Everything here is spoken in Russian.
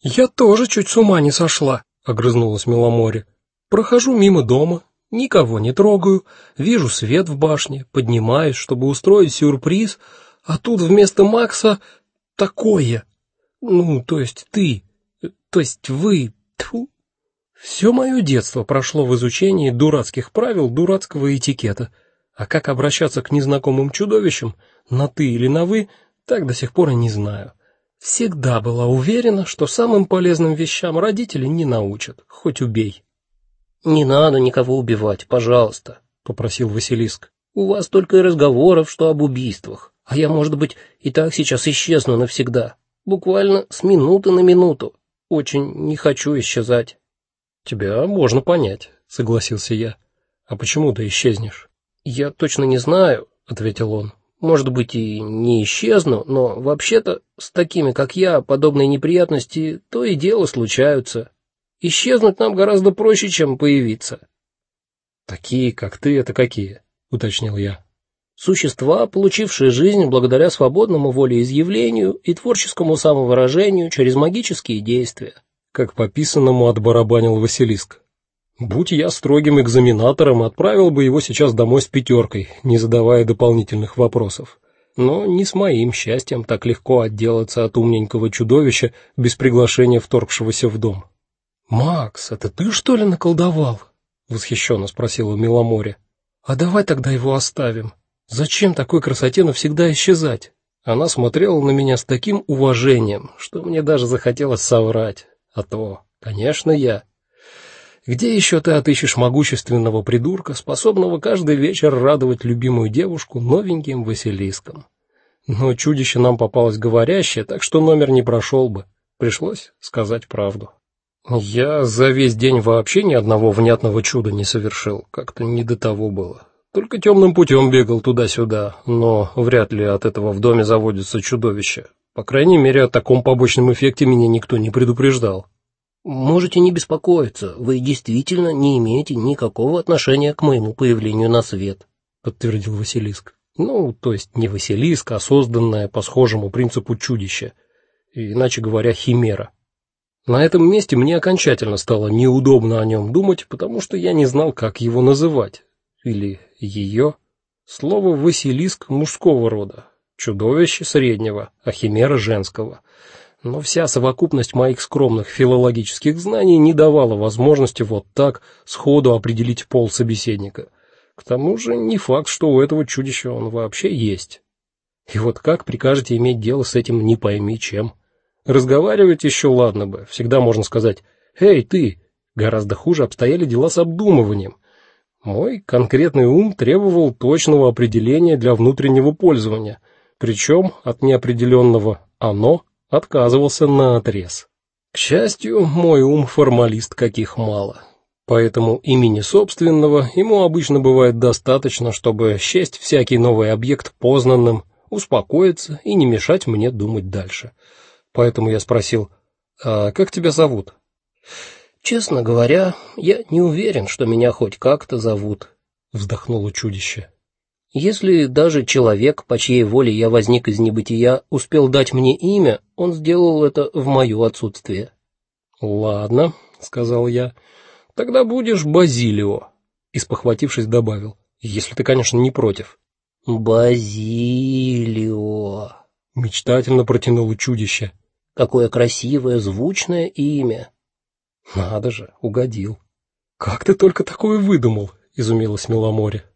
Я тоже чуть с ума не сошла, огрызнулась Миломоре. Прохожу мимо дома, никого не трогаю, вижу свет в башне, поднимаюсь, чтобы устроить сюрприз, а тут вместо Макса такое. Ну, то есть ты, то есть вы. Тьфу. Все мое детство прошло в изучении дурацких правил дурацкого этикета. А как обращаться к незнакомым чудовищам, на ты или на вы, так до сих пор и не знаю. Всегда была уверена, что самым полезным вещам родители не научат, хоть убей. Не надо никого убивать, пожалуйста, попросил Василиск. У вас только и разговоров, что об убийствах. А я, может быть, и так сейчас исчезну навсегда, буквально с минуты на минуту. Очень не хочу исчезать. Тебя можно понять, согласился я. А почему ты исчезнешь? Я точно не знаю, ответил он. Может быть, и не исчезну, но вообще-то с такими, как я, подобные неприятности то и дело случаются. Исчезнуть нам гораздо проще, чем появиться. Такие, как ты, это какие? уточнил я. Существа, получившие жизнь благодаря свободному волеизъявлению и творческому самовыражению через магические действия, как по писанному отбарабанил Василиск. Будь я строгим экзаменатором, отправил бы его сейчас домой с пятеркой, не задавая дополнительных вопросов. Но не с моим счастьем так легко отделаться от умненького чудовища без приглашения вторгшегося в дом. Макс, это ты что ли наколдовал? восхищенно спросила Миломоре. А давай тогда его оставим. Зачем такой красоте навсегда исчезать? Она смотрела на меня с таким уважением, что мне даже захотелось соврать. А то, конечно, я где еще ты отыщешь могущественного придурка, способного каждый вечер радовать любимую девушку новеньким Василиском? Но чудище нам попалось говорящее, так что номер не прошел бы. Пришлось сказать правду. Я за весь день вообще ни одного внятного чуда не совершил, как-то не до того было. Только темным путем бегал туда-сюда, но вряд ли от этого в доме заводится чудовище. По крайней мере, о таком побочном эффекте меня никто не предупреждал. Можете не беспокоиться, вы действительно не имеете никакого отношения к моему появлению на свет, подтвердил Василиск. Ну, то есть не Василиск, а созданное по схожему принципу чудище, иначе говоря, химера. На этом месте мне окончательно стало неудобно о нем думать, потому что я не знал, как его называть или ее. Слово Василиск мужского рода, чудовище среднего, а химера женского но вся совокупность моих скромных филологических знаний не давала возможности вот так сходу определить пол собеседника. К тому же не факт, что у этого чудища он вообще есть. И вот как прикажете иметь дело с этим не пойми чем? Разговаривать еще ладно бы, всегда можно сказать: "Эй, ты!" Гораздо хуже обстояли дела с обдумыванием. Мой конкретный ум требовал точного определения для внутреннего пользования, причем от неопределенного оно отказывался наотрез. К счастью, мой ум формалист каких мало. Поэтому имени собственного ему обычно бывает достаточно, чтобы счесть всякий новый объект познанным, успокоиться и не мешать мне думать дальше. Поэтому я спросил: "А как тебя зовут?" Честно говоря, я не уверен, что меня хоть как-то зовут, вздохнуло чудище. Если даже человек, по чьей воле я возник из небытия, успел дать мне имя, он сделал это в моё отсутствие. Ладно, сказал я. Тогда будешь Базилио, и спохватившись добавил: если ты, конечно, не против. Базилио, мечтательно протянуло чудище. Какое красивое, звучное имя. Надо же, угодил. Как ты только такое выдумал, изумилась Миломоре.